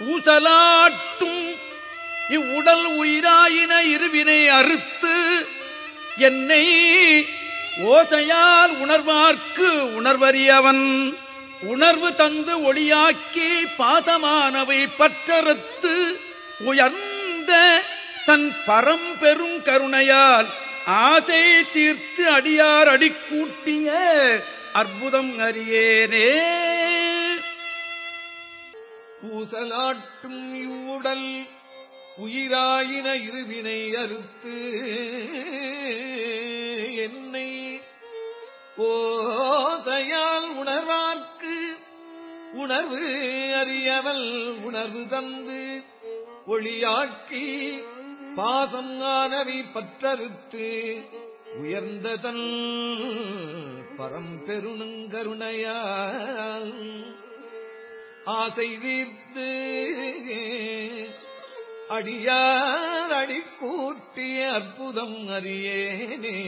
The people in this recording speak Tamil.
ஊசலாட்டும். இவ்வுடல் உயிராயின இருவினை அறுத்து என்னை ஓசையால் உணர்வார்க்கு உணர்வறியவன். உணர்வு தந்து ஒளியாக்கி பாதமானவை பற்றறுத்து உயர்ந்த தன் பரம்பெரும் கருணையால் ஆசை தீர்த்து அடியார் அடிக்கூட்டிய அற்புதம் அறியேனே. பூசலாட்டும் இவ்வுடல் உயிராயின இருவினை அறுத்து என்னை ஓதையால் உணர்வார்க்கு உணர்வு அறியவல் உணர்வு தந்து ஒளியாக்கி பாசம் ஆனவி பற்றறுத்து உயர்ந்ததன் பரம்பெருணுங்கருணையா ஆசை தீர்த்து அடியார் அடிக்கூட்டிய அற்புதம் அறியேனே.